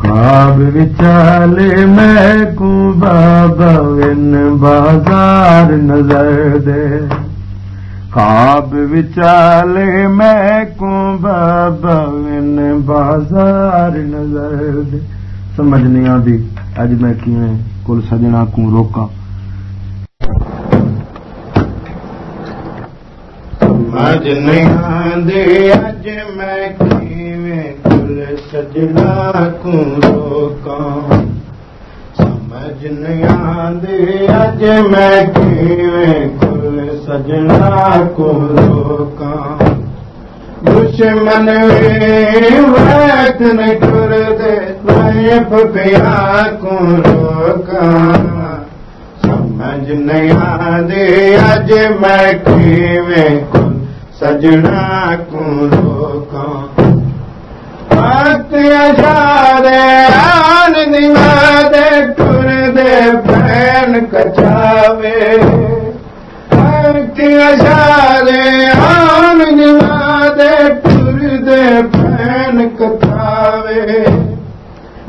ख्वाब विचाले महकू बाबा विन बाज़ार नज़र दे। ख्वाब विचाले महकू बाबा विन बाज़ार नज़र दे। समझ नहीं आती अज मैं किवें कुल सजना को रोका। समझ नहीं आंदे अज मैं किवें सजना दे मैं पिया को रोकां समझ नहीं आंदे अज मैं किवें कुल सजना को रोकां अशारे आन निवादे टुर दे भैन कचावे अशारे आन निवादे टुर दे भैन कचावे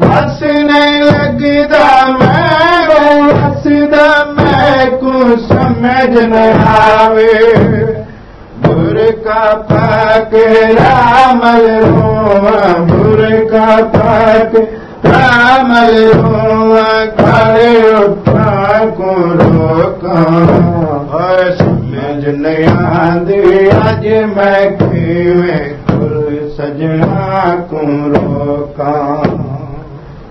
बस नहीं लगदा मैं हसदा मैं को समझ न आवे बुरका पाक रामल रोवा बुरका पाक रामल रोवा खड़े उठा को रोका समझ नहीं आंदी आज मैं खेवे सजना को। रोका